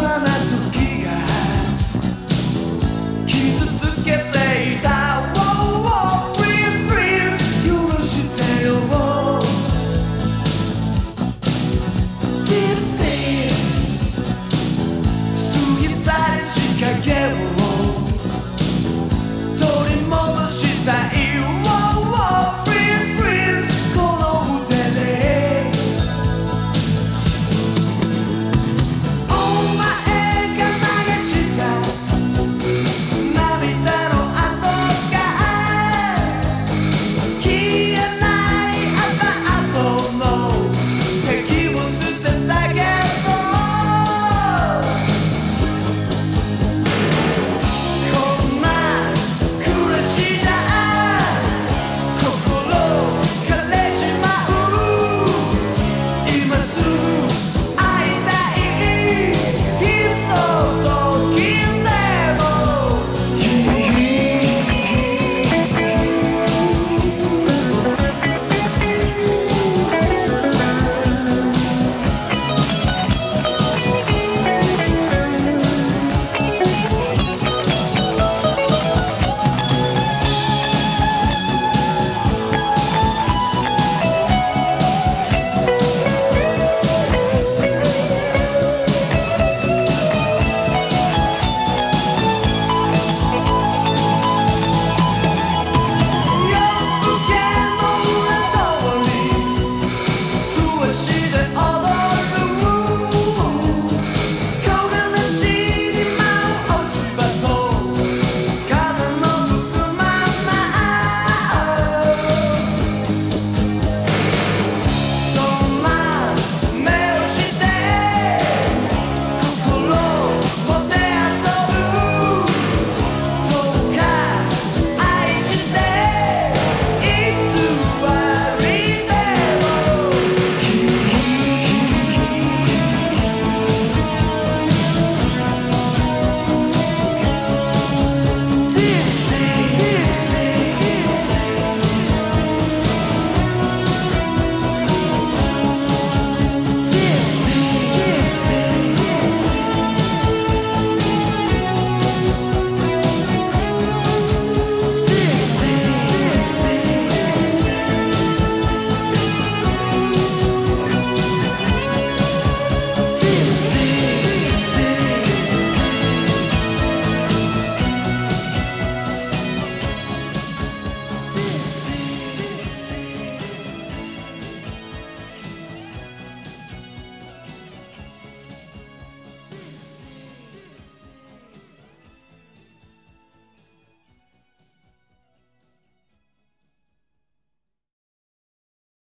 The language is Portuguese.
sua